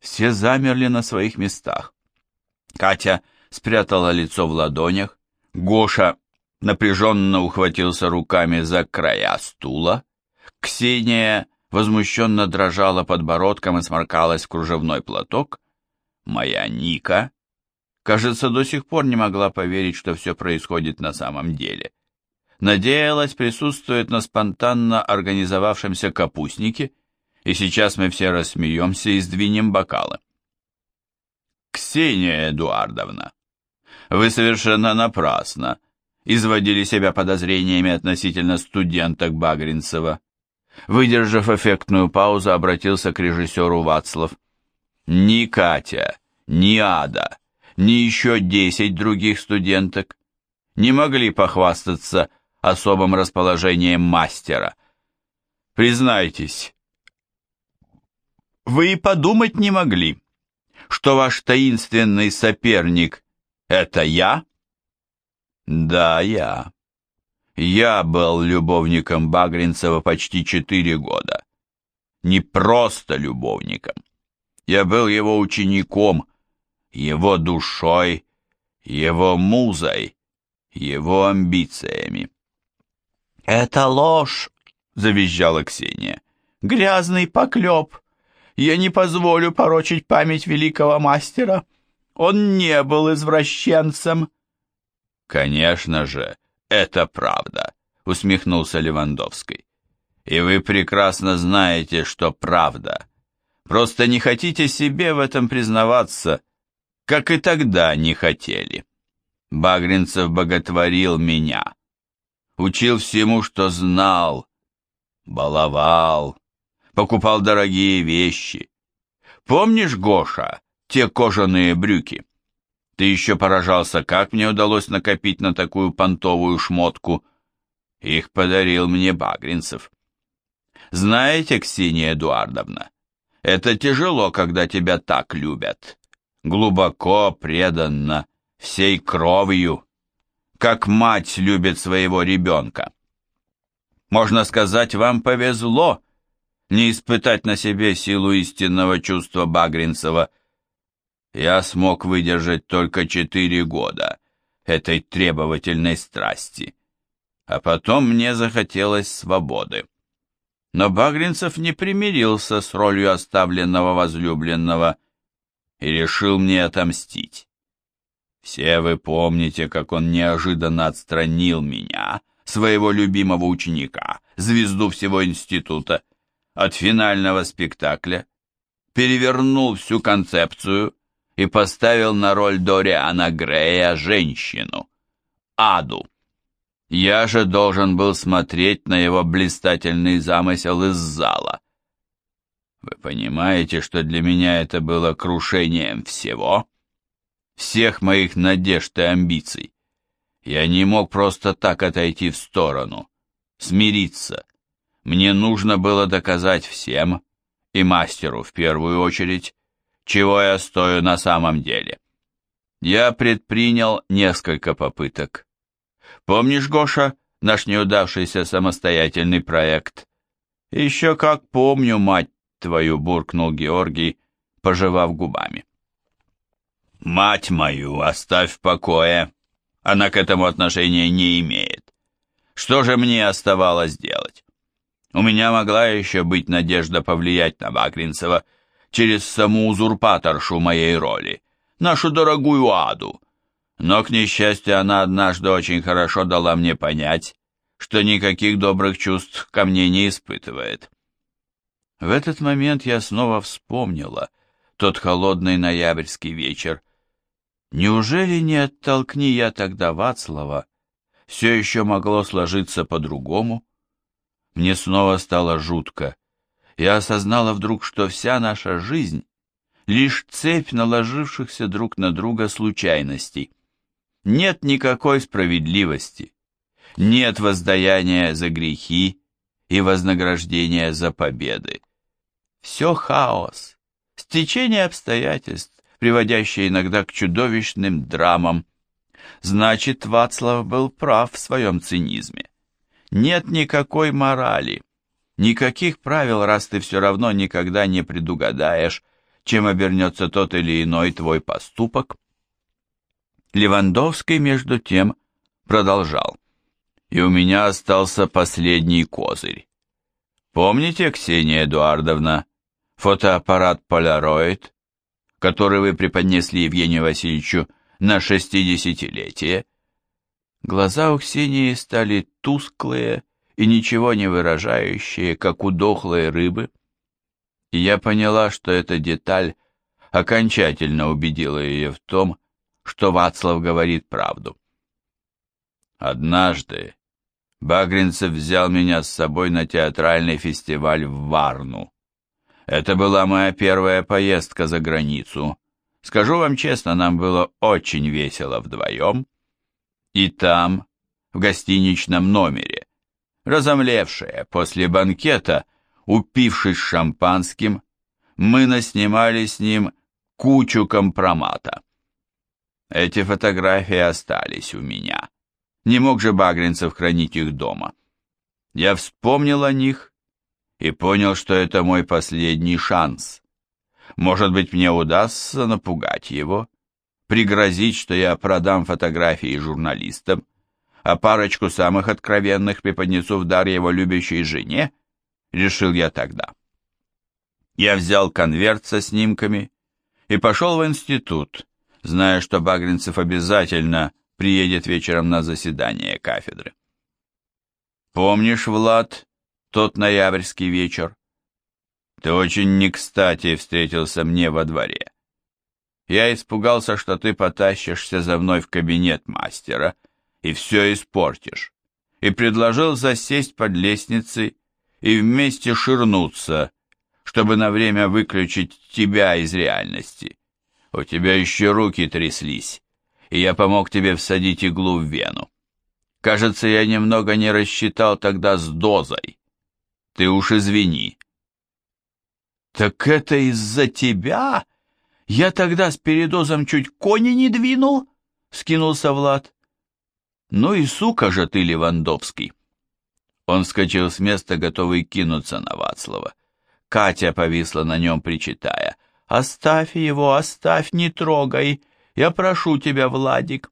Все замерли на своих местах. Катя спрятала лицо в ладонях, Гоша напряженно ухватился руками за края стула, Ксения возмущенно дрожала подбородком и сморкалась в кружевной платок, моя Ника, кажется, до сих пор не могла поверить, что все происходит на самом деле. Надеялась присутствовать на спонтанно организовавшемся капустнике, и сейчас мы все рассмеемся и сдвинем бокалы. Ксения Эдуардовна, вы совершенно напрасно изводили себя подозрениями относительно студенток Багринцева. Выдержав эффектную паузу, обратился к режиссеру Вацлав. Ни Катя, ни Ада, ни еще десять других студенток не могли похвастаться особым расположением мастера. Признайтесь, вы и подумать не могли, что ваш таинственный соперник — это я? Да, я. Я был любовником Багринцева почти четыре года. Не просто любовником. Я был его учеником, его душой, его музой, его амбициями. «Это ложь!» — завизжала Ксения. «Грязный поклеп! Я не позволю порочить память великого мастера. Он не был извращенцем». «Конечно же, это правда», — усмехнулся Левандовский. «И вы прекрасно знаете, что правда. Просто не хотите себе в этом признаваться, как и тогда не хотели. Багринцев боготворил меня, учил всему, что знал, баловал, покупал дорогие вещи. Помнишь, Гоша, те кожаные брюки? Ты еще поражался, как мне удалось накопить на такую понтовую шмотку. Их подарил мне Багринцев. Знаете, Ксения Эдуардовна, это тяжело, когда тебя так любят. Глубоко, преданно, всей кровью, как мать любит своего ребенка. Можно сказать, вам повезло не испытать на себе силу истинного чувства Багринцева. Я смог выдержать только четыре года этой требовательной страсти, а потом мне захотелось свободы. Но Багринцев не примирился с ролью оставленного возлюбленного и решил мне отомстить. Все вы помните, как он неожиданно отстранил меня, своего любимого ученика, звезду всего института, от финального спектакля, перевернул всю концепцию и поставил на роль Дориана Грея женщину, Аду. Я же должен был смотреть на его блистательный замысел из зала. Вы понимаете, что для меня это было крушением всего? Всех моих надежд и амбиций. Я не мог просто так отойти в сторону, смириться. Мне нужно было доказать всем, и мастеру в первую очередь, чего я стою на самом деле. Я предпринял несколько попыток. Помнишь, Гоша, наш неудавшийся самостоятельный проект? Еще как помню, мать твою, буркнул Георгий, пожевав губами. Мать мою, оставь в покое. Она к этому отношения не имеет. Что же мне оставалось делать? У меня могла еще быть надежда повлиять на Багринцева через саму узурпаторшу моей роли, нашу дорогую Аду, но, к несчастью, она однажды очень хорошо дала мне понять, что никаких добрых чувств ко мне не испытывает. В этот момент я снова вспомнила тот холодный ноябрьский вечер. Неужели не оттолкни я тогда Вацлава, все еще могло сложиться по-другому? Мне снова стало жутко. Я осознала вдруг, что вся наша жизнь — лишь цепь наложившихся друг на друга случайностей. Нет никакой справедливости, нет воздаяния за грехи и вознаграждения за победы. Все хаос, стечение обстоятельств, приводящее иногда к чудовищным драмам. Значит, Вацлав был прав в своем цинизме. Нет никакой морали, никаких правил, раз ты все равно никогда не предугадаешь, чем обернется тот или иной твой поступок. Левандовский, между тем, продолжал. И у меня остался последний козырь. Помните, Ксения Эдуардовна, фотоаппарат Polaroid, который вы преподнесли Евгению Васильевичу на шестидесятилетие? Глаза у Ксении стали тусклые и ничего не выражающие, как у дохлой рыбы. И я поняла, что эта деталь окончательно убедила ее в том, что Вацлав говорит правду. Однажды Багринцев взял меня с собой на театральный фестиваль в Варну. Это была моя первая поездка за границу. Скажу вам честно, нам было очень весело вдвоем. И там, в гостиничном номере, разомлевшие после банкета, упившись шампанским, мы наснимали с ним кучу компромата. Эти фотографии остались у меня. Не мог же Багринцев хранить их дома. Я вспомнил о них и понял, что это мой последний шанс. Может быть, мне удастся напугать его, пригрозить, что я продам фотографии журналистам, а парочку самых откровенных преподнесу в дар его любящей жене, решил я тогда. Я взял конверт со снимками и пошел в институт, зная, что Багринцев обязательно приедет вечером на заседание кафедры. Помнишь, Влад, тот ноябрьский вечер. Ты очень не кстати встретился мне во дворе. Я испугался, что ты потащишься за мной в кабинет мастера и все испортишь, и предложил засесть под лестницей и вместе ширнуться, чтобы на время выключить тебя из реальности. У тебя еще руки тряслись, и я помог тебе всадить иглу в вену. Кажется, я немного не рассчитал тогда с дозой. Ты уж извини. Так это из-за тебя? Я тогда с передозом чуть кони не двинул? Скинулся Влад. Ну и сука же ты, Левандовский. Он вскочил с места, готовый кинуться на Вацлава. Катя повисла на нем, причитая. «Оставь его, оставь, не трогай! Я прошу тебя, Владик!»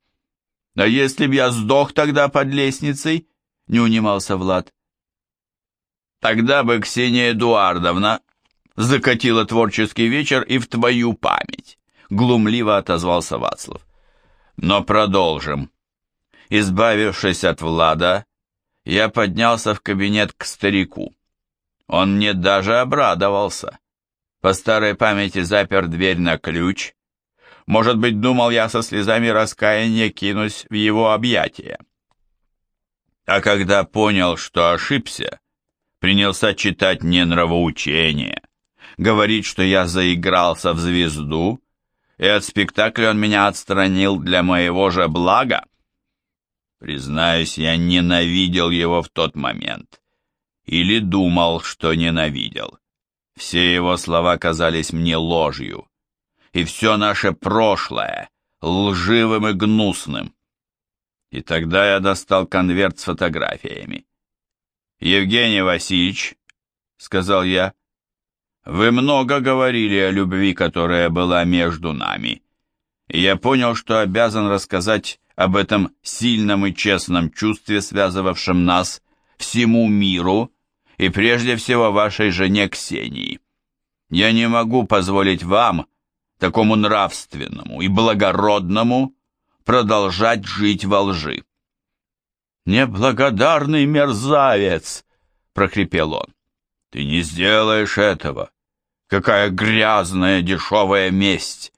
«А если б я сдох тогда под лестницей?» — не унимался Влад. Тогда бы Ксения Эдуардовна закатила творческий вечер и в твою память, глумливо отозвался Вацлав. Но продолжим. Избавившись от Влада, я поднялся в кабинет к старику. Он мне даже обрадовался. По старой памяти запер дверь на ключ. Может быть, думал я со слезами раскаяния кинусь в его объятия. А когда понял, что ошибся, принялся читать не нравоучение, говорить, что я заигрался в звезду, и от спектакля он меня отстранил для моего же блага. Признаюсь, я ненавидел его в тот момент. Или думал, что ненавидел. Все его слова казались мне ложью. И все наше прошлое лживым и гнусным. И тогда я достал конверт с фотографиями. «Евгений Васильевич», — сказал я, — «вы много говорили о любви, которая была между нами, и я понял, что обязан рассказать об этом сильном и честном чувстве, связывавшем нас всему миру и прежде всего вашей жене Ксении. Я не могу позволить вам, такому нравственному и благородному, продолжать жить во лжи. «Неблагодарный мерзавец!» — прохрипел он. «Ты не сделаешь этого! Какая грязная дешевая месть!»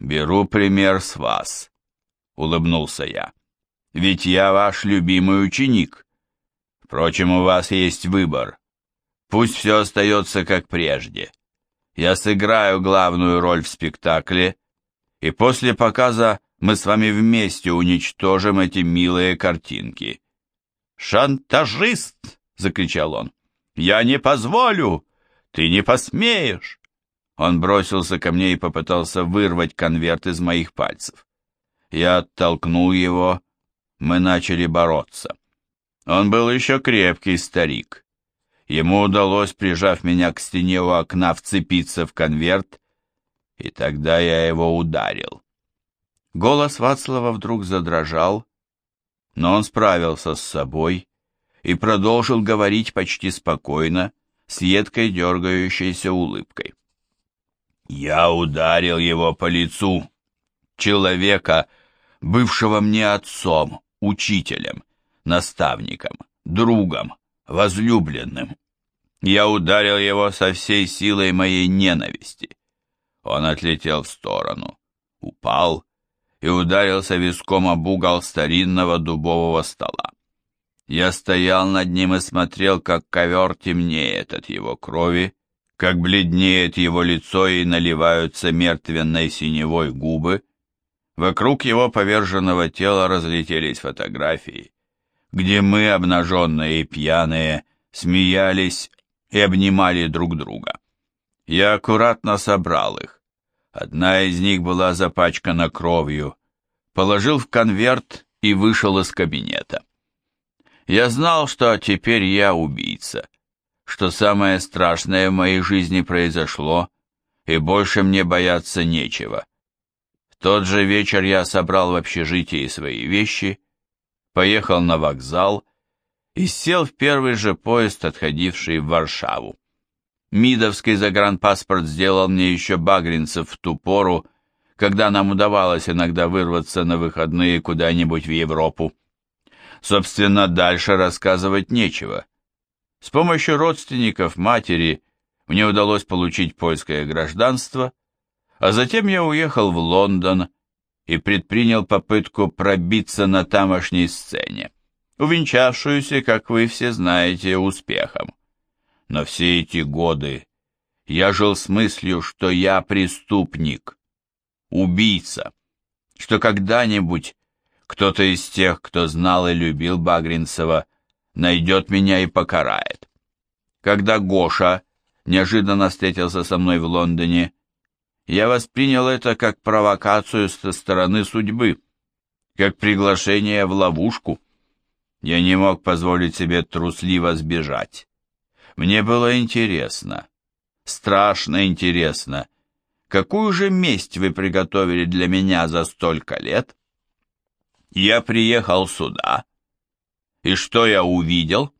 «Беру пример с вас», — улыбнулся я. «Ведь я ваш любимый ученик. Впрочем, у вас есть выбор. Пусть все остается как прежде. Я сыграю главную роль в спектакле, и после показа мы с вами вместе уничтожим эти милые картинки». «Шантажист!» — закричал он. «Я не позволю! Ты не посмеешь!» Он бросился ко мне и попытался вырвать конверт из моих пальцев. Я оттолкнул его, мы начали бороться. Он был еще крепкий старик. Ему удалось, прижав меня к стене у окна, вцепиться в конверт И тогда я его ударил. Голос Вацлава вдруг задрожал, но он справился с собой и продолжил говорить почти спокойно, с едкой дергающейся улыбкой. «Я ударил его по лицу, человека, бывшего мне отцом, учителем, наставником, другом, возлюбленным. Я ударил его со всей силой моей ненависти. Он отлетел в сторону, упал и ударился виском об угол старинного дубового стола. Я стоял над ним и смотрел, как ковер темнеет от его крови, как бледнеет его лицо и наливаются мертвенной синевой губы. Вокруг его поверженного тела разлетелись фотографии, где мы, обнаженные и пьяные, смеялись и обнимали друг друга. Я аккуратно собрал их. Одна из них была запачкана кровью. Положил в конверт и вышел из кабинета. Я знал, что теперь я убийца, что самое страшное в моей жизни произошло, и больше мне бояться нечего. В тот же вечер я собрал в общежитии свои вещи, поехал на вокзал и сел в первый же поезд, отходивший в Варшаву. Мидовский загранпаспорт сделал мне еще Багринцев в ту пору, когда нам удавалось иногда вырваться на выходные куда-нибудь в Европу. Собственно, дальше рассказывать нечего. С помощью родственников матери мне удалось получить польское гражданство, а затем я уехал в Лондон и предпринял попытку пробиться на тамошней сцене, увенчавшуюся, как вы все знаете, успехом. Но все эти годы я жил с мыслью, что я преступник, убийца, что когда-нибудь кто-то из тех, кто знал и любил Багринцева, найдет меня и покарает. Когда Гоша неожиданно встретился со мной в Лондоне, я воспринял это как провокацию со стороны судьбы, как приглашение в ловушку. Я не мог позволить себе трусливо сбежать. Мне было интересно, страшно интересно, какую же месть вы приготовили для меня за столько лет? Я приехал сюда, и что я увидел?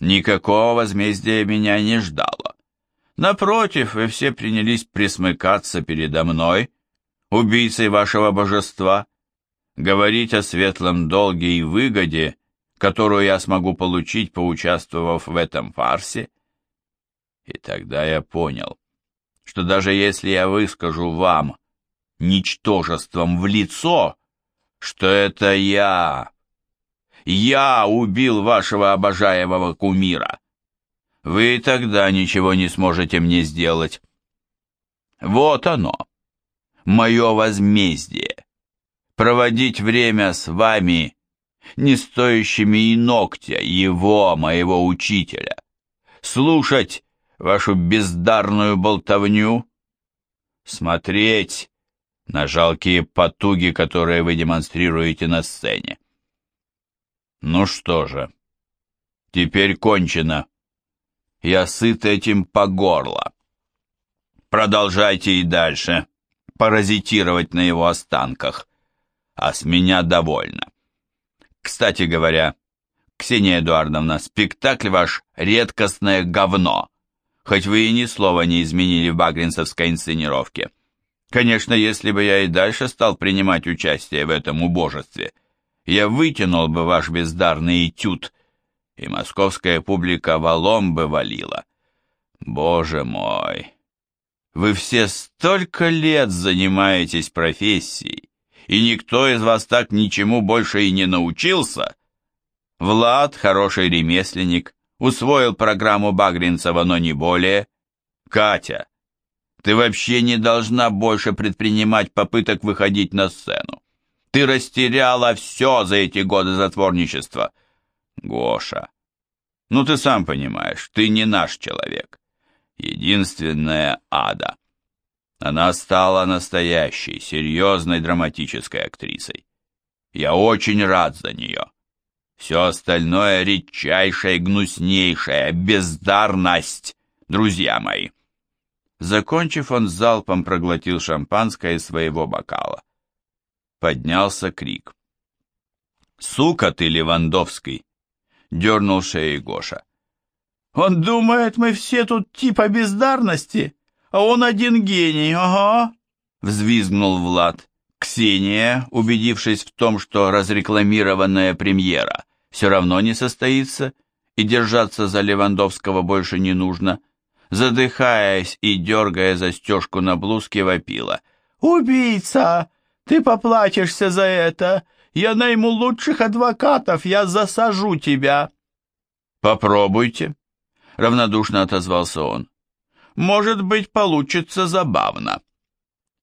Никакого возмездия меня не ждало. Напротив, вы все принялись присмыкаться передо мной, убийцей вашего божества, говорить о светлом долге и выгоде, которую я смогу получить, поучаствовав в этом фарсе? И тогда я понял, что даже если я выскажу вам ничтожеством в лицо, что это я, я убил вашего обожаемого кумира, вы тогда ничего не сможете мне сделать. Вот оно, мое возмездие. Проводить время с вами не стоящими и ногтя его, моего учителя, слушать вашу бездарную болтовню, смотреть на жалкие потуги, которые вы демонстрируете на сцене. Ну что же, теперь кончено. Я сыт этим по горло. Продолжайте и дальше паразитировать на его останках, а с меня довольно. Кстати говоря, Ксения Эдуардовна, спектакль ваш редкостное говно, хоть вы и ни слова не изменили в багринцевской инсценировке. Конечно, если бы я и дальше стал принимать участие в этом убожестве, я вытянул бы ваш бездарный этюд, и московская публика валом бы валила. Боже мой! Вы все столько лет занимаетесь профессией, и никто из вас так ничему больше и не научился. Влад, хороший ремесленник, усвоил программу Багринцева, но не более. Катя, ты вообще не должна больше предпринимать попыток выходить на сцену. Ты растеряла все за эти годы затворничества. Гоша, ну ты сам понимаешь, ты не наш человек. Единственная ада. Она стала настоящей, серьезной драматической актрисой. Я очень рад за нее. Все остальное — редчайшая, гнуснейшая бездарность, друзья мои. Закончив, он залпом проглотил шампанское из своего бокала. Поднялся крик. «Сука ты, Левандовский!» — дернул шеей Гоша. «Он думает, мы все тут типа бездарности, а он один гений, ага!» — взвизгнул Влад. Ксения, убедившись в том, что разрекламированная премьера все равно не состоится и держаться за Левандовского больше не нужно, задыхаясь и дергая застежку на блузке, вопила. «Убийца! Ты поплачешься за это! Я найму лучших адвокатов, я засажу тебя!» «Попробуйте», — равнодушно отозвался он. «Может быть, получится забавно».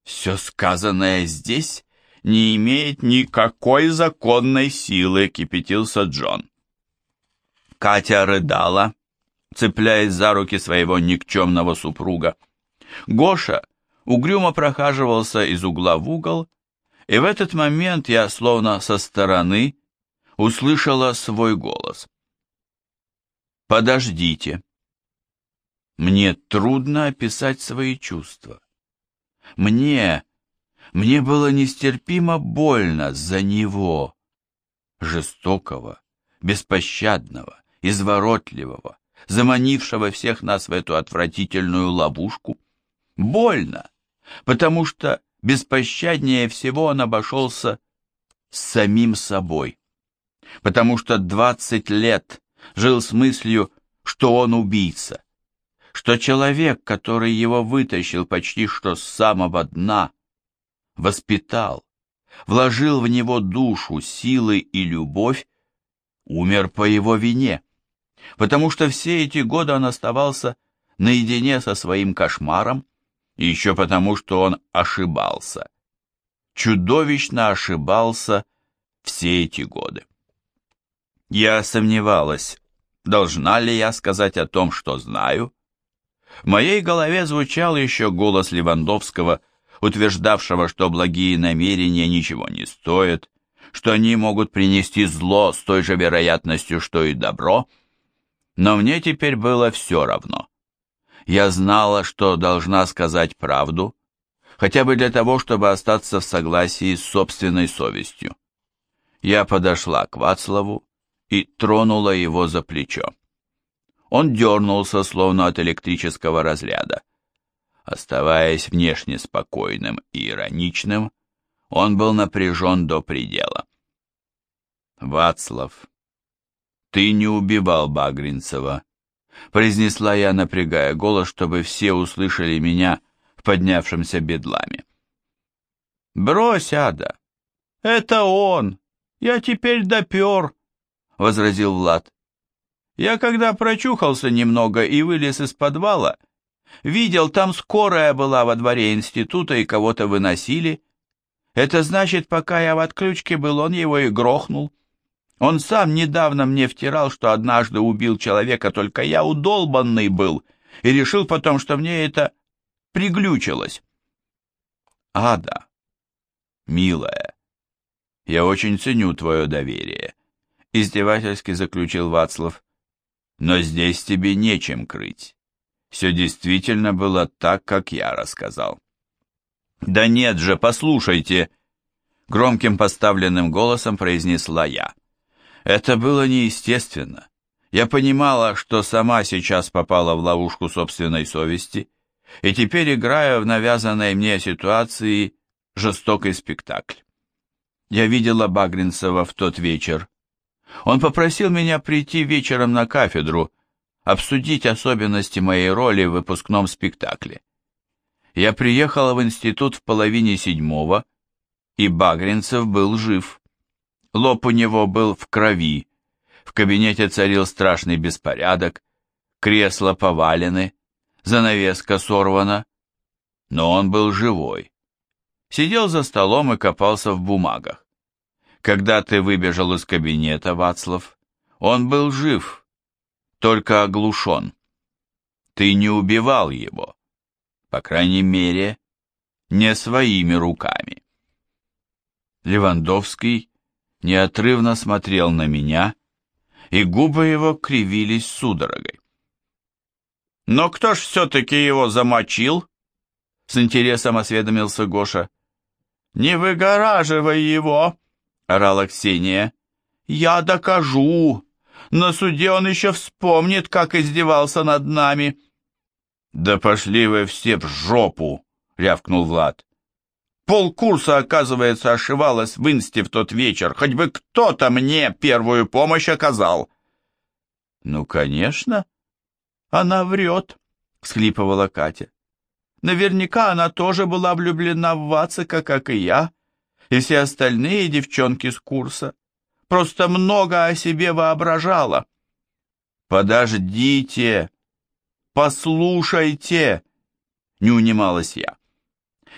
«Все сказанное здесь не имеет никакой законной силы», — кипятился Джон. Катя рыдала, цепляясь за руки своего никчемного супруга. Гоша угрюмо прохаживался из угла в угол, и в этот момент я, словно со стороны, услышала свой голос. «Подождите. Мне трудно описать свои чувства. Мне, мне было нестерпимо больно за него, жестокого, беспощадного, изворотливого, заманившего всех нас в эту отвратительную ловушку. Больно, потому что беспощаднее всего он обошелся с самим собой, потому что двадцать лет жил с мыслью, что он убийца, что человек, который его вытащил почти что с самого дна, воспитал, вложил в него душу, силы и любовь, умер по его вине, потому что все эти годы он оставался наедине со своим кошмаром, и еще потому, что он ошибался. Чудовищно ошибался все эти годы. Я сомневалась, должна ли я сказать о том, что знаю. В моей голове звучал еще голос Левандовского, утверждавшего, что благие намерения ничего не стоят, что они могут принести зло с той же вероятностью, что и добро, но мне теперь было все равно. Я знала, что должна сказать правду, хотя бы для того, чтобы остаться в согласии с собственной совестью. Я подошла к Вацлаву и тронула его за плечо. Он дернулся, словно от электрического разряда. Оставаясь внешне спокойным и ироничным, он был напряжен до предела. «Вацлав, ты не убивал Багринцева», произнесла я, напрягая голос, чтобы все услышали меня в поднявшемся бедламе. «Брось, Ада! Это он! Я теперь допер!» — возразил Влад. «Я когда прочухался немного и вылез из подвала, видел, там скорая была во дворе института и кого-то выносили. Это значит, пока я в отключке был, он его и грохнул. Он сам недавно мне втирал, что однажды убил человека, только я удолбанный был, и решил потом, что мне это приглючилось. Ада, милая, я очень ценю твое доверие, издевательски заключил Вацлав. Но здесь тебе нечем крыть. Все действительно было так, как я рассказал. Да нет же, послушайте, громким поставленным голосом произнесла я. Это было неестественно. Я понимала, что сама сейчас попала в ловушку собственной совести, и теперь играю в навязанной мне ситуации жестокий спектакль. Я видела Багринцева в тот вечер. Он попросил меня прийти вечером на кафедру, обсудить особенности моей роли в выпускном спектакле. Я приехала в институт в половине седьмого, и Багринцев был жив. Лоб у него был в крови, в кабинете царил страшный беспорядок, кресла повалены, занавеска сорвана, но он был живой. Сидел за столом и копался в бумагах. Когда ты выбежал из кабинета, Вацлав, он был жив, только оглушен. Ты не убивал его, по крайней мере, не своими руками. Левандовский неотрывно смотрел на меня, и губы его кривились судорогой. Но кто ж все-таки его замочил? С интересом осведомился Гоша. Не выгораживай его, орала Ксения. Я докажу. На суде он еще вспомнит, как издевался над нами. Да пошли вы все в жопу, рявкнул Влад. Полкурса, оказывается, ошивалась в инсте в тот вечер. Хоть бы кто-то мне первую помощь оказал. Ну, конечно, она врет, всхлипывала Катя. Наверняка она тоже была влюблена в Вацика, как и я, и все остальные девчонки с курса. Просто много о себе воображала. Подождите, послушайте, не унималась я.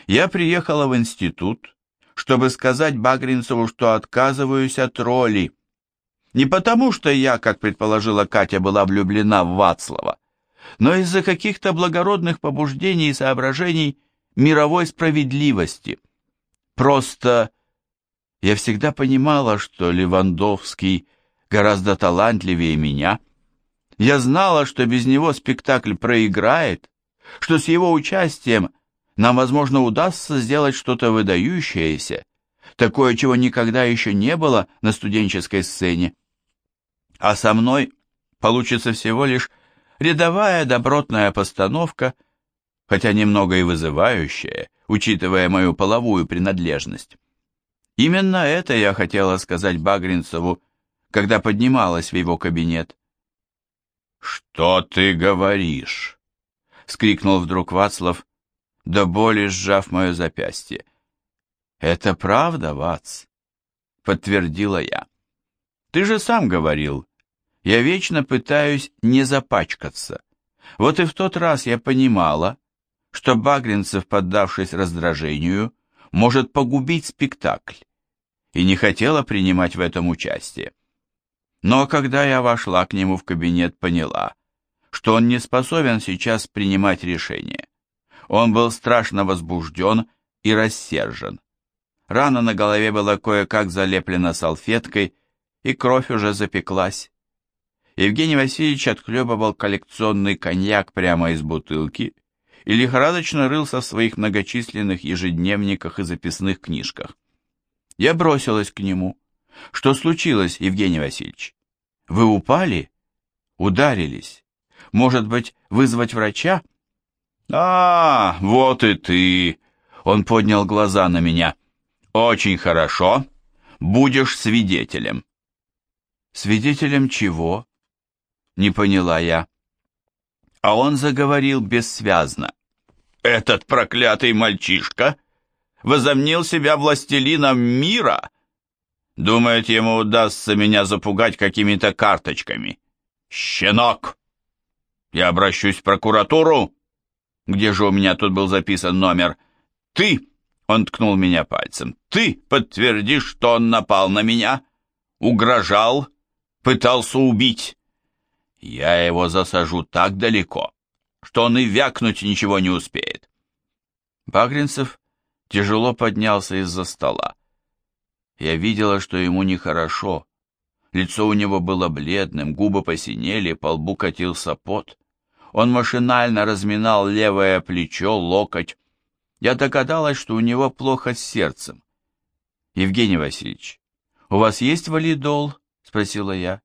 Я приехала в институт, чтобы сказать Багринцеву, что отказываюсь от роли. Не потому, что я, как предположила Катя, была влюблена в Вацлава, но из-за каких-то благородных побуждений и соображений мировой справедливости. Просто я всегда понимала, что Левандовский гораздо талантливее меня. Я знала, что без него спектакль проиграет, что с его участием нам, возможно, удастся сделать что-то выдающееся, такое, чего никогда еще не было на студенческой сцене. А со мной получится всего лишь рядовая добротная постановка, хотя немного и вызывающая, учитывая мою половую принадлежность. Именно это я хотела сказать Багринцеву, когда поднималась в его кабинет. «Что ты говоришь?» — вскрикнул вдруг Вацлав, до боли сжав мое запястье. «Это правда, Вац?» — подтвердила я. «Ты же сам говорил, я вечно пытаюсь не запачкаться. Вот и в тот раз я понимала, что Багринцев, поддавшись раздражению, может погубить спектакль, и не хотела принимать в этом участие. Но когда я вошла к нему в кабинет, поняла, что он не способен сейчас принимать решения. Он был страшно возбужден и рассержен. Рана на голове была кое-как залеплена салфеткой, и кровь уже запеклась. Евгений Васильевич отхлебывал коллекционный коньяк прямо из бутылки и лихорадочно рылся в своих многочисленных ежедневниках и записных книжках. Я бросилась к нему. «Что случилось, Евгений Васильевич? Вы упали? Ударились? Может быть, вызвать врача?» «А, вот и ты!» Он поднял глаза на меня. «Очень хорошо. Будешь свидетелем». «Свидетелем чего?» Не поняла я. А он заговорил бессвязно. «Этот проклятый мальчишка возомнил себя властелином мира. Думает, ему удастся меня запугать какими-то карточками. Щенок! Я обращусь в прокуратуру, где же у меня тут был записан номер? Ты, он ткнул меня пальцем, ты подтвердишь, что он напал на меня, угрожал, пытался убить. Я его засажу так далеко, что он и вякнуть ничего не успеет. Багринцев тяжело поднялся из-за стола. Я видела, что ему нехорошо. Лицо у него было бледным, губы посинели, по лбу катился пот. Он машинально разминал левое плечо, локоть. Я догадалась, что у него плохо с сердцем. «Евгений Васильевич, у вас есть валидол?» — спросила я.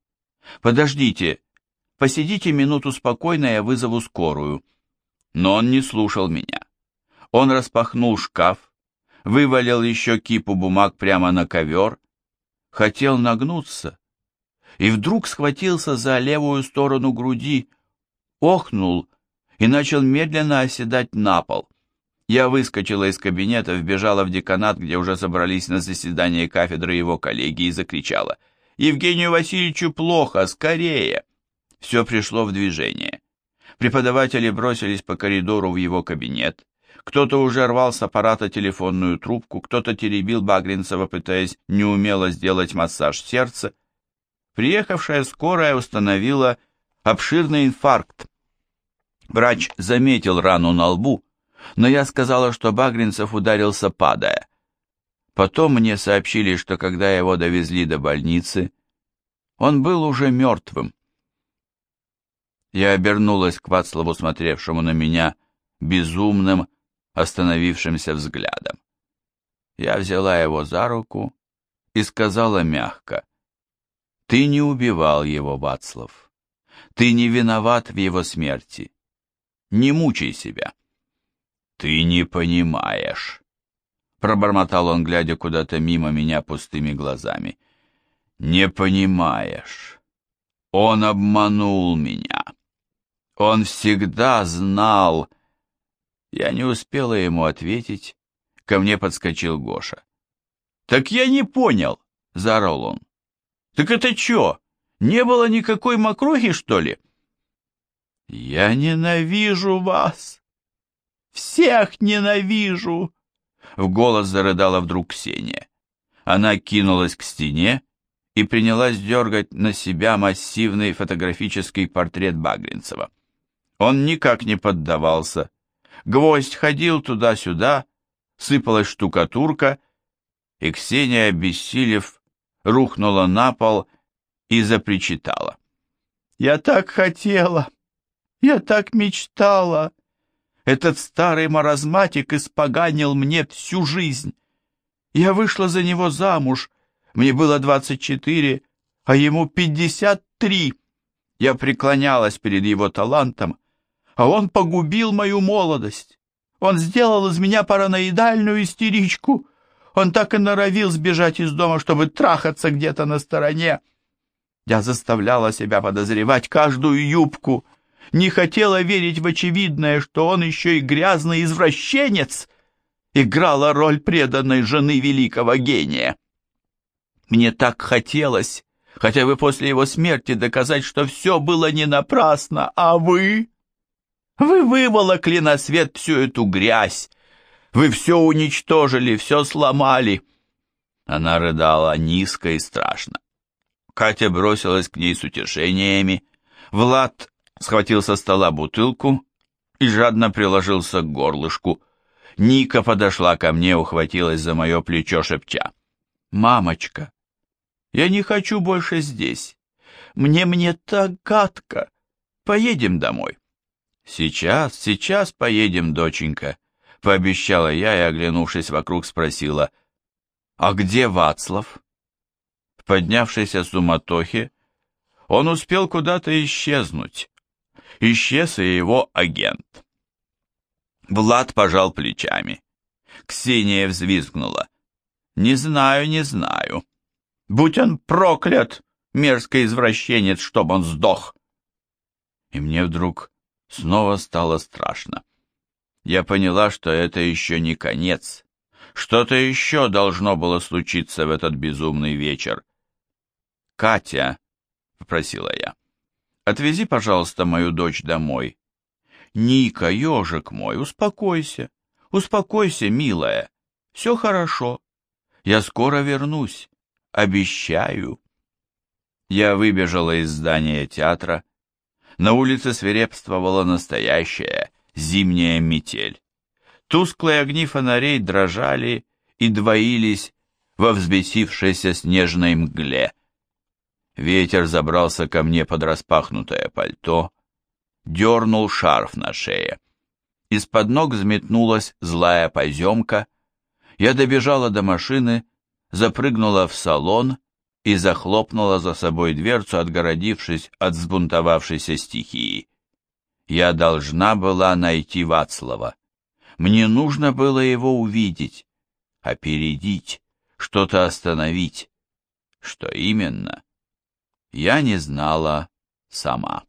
«Подождите, посидите минуту спокойно, я вызову скорую». Но он не слушал меня. Он распахнул шкаф, вывалил еще кипу бумаг прямо на ковер, хотел нагнуться и вдруг схватился за левую сторону груди, охнул и начал медленно оседать на пол. Я выскочила из кабинета, вбежала в деканат, где уже собрались на заседание кафедры его коллеги, и закричала «Евгению Васильевичу плохо, скорее!» Все пришло в движение. Преподаватели бросились по коридору в его кабинет. Кто-то уже рвал с аппарата телефонную трубку, кто-то теребил Багринцева, пытаясь неумело сделать массаж сердца. Приехавшая скорая установила обширный инфаркт. Врач заметил рану на лбу, но я сказала, что Багринцев ударился падая. Потом мне сообщили, что когда его довезли до больницы, он был уже мертвым. Я обернулась к Вацлаву, смотревшему на меня безумным, остановившимся взглядом. Я взяла его за руку и сказала мягко, «Ты не убивал его, Вацлав. Ты не виноват в его смерти. Не мучай себя». «Ты не понимаешь», — пробормотал он, глядя куда-то мимо меня пустыми глазами. «Не понимаешь. Он обманул меня. Он всегда знал...» Я не успела ему ответить. Ко мне подскочил Гоша. «Так я не понял!» — заорал он. «Так это чё, не было никакой мокрохи, что ли?» «Я ненавижу вас! Всех ненавижу!» В голос зарыдала вдруг Ксения. Она кинулась к стене и принялась дергать на себя массивный фотографический портрет Багринцева. Он никак не поддавался. Гвоздь ходил туда-сюда, сыпалась штукатурка, и Ксения, обессилев, рухнула на пол и запричитала. «Я так хотела! Я так мечтала! Этот старый маразматик испоганил мне всю жизнь! Я вышла за него замуж, мне было двадцать четыре, а ему пятьдесят три. Я преклонялась перед его талантом, а он погубил мою молодость. Он сделал из меня параноидальную истеричку. Он так и норовил сбежать из дома, чтобы трахаться где-то на стороне. Я заставляла себя подозревать каждую юбку, не хотела верить в очевидное, что он еще и грязный извращенец, играла роль преданной жены великого гения. Мне так хотелось, хотя бы после его смерти, доказать, что все было не напрасно, а вы... Вы выволокли на свет всю эту грязь. Вы все уничтожили, все сломали. Она рыдала низко и страшно. Катя бросилась к ней с утешениями. Влад схватил со стола бутылку и жадно приложился к горлышку. Ника подошла ко мне, ухватилась за мое плечо, шепча. «Мамочка, я не хочу больше здесь. Мне-мне так гадко. Поедем домой». «Сейчас, сейчас поедем, доченька», — пообещала я и, оглянувшись вокруг, спросила, «А где Вацлав?» Поднявшейся суматохе он успел куда-то исчезнуть. Исчез и его агент. Влад пожал плечами. Ксения взвизгнула. «Не знаю, не знаю. Будь он проклят, мерзкий извращенец, чтоб он сдох!» И мне вдруг Снова стало страшно. Я поняла, что это еще не конец. Что-то еще должно было случиться в этот безумный вечер. «Катя», — попросила я, — «отвези, пожалуйста, мою дочь домой». «Ника, ежик мой, успокойся, успокойся, милая, все хорошо. Я скоро вернусь, обещаю». Я выбежала из здания театра, на улице свирепствовала настоящая зимняя метель. Тусклые огни фонарей дрожали и двоились во взбесившейся снежной мгле. Ветер забрался ко мне под распахнутое пальто, дернул шарф на шее. Из-под ног взметнулась злая поземка. Я добежала до машины, запрыгнула в салон и захлопнула за собой дверцу, отгородившись от взбунтовавшейся стихии. Я должна была найти Вацлава. Мне нужно было его увидеть, опередить, что-то остановить. Что именно? Я не знала сама.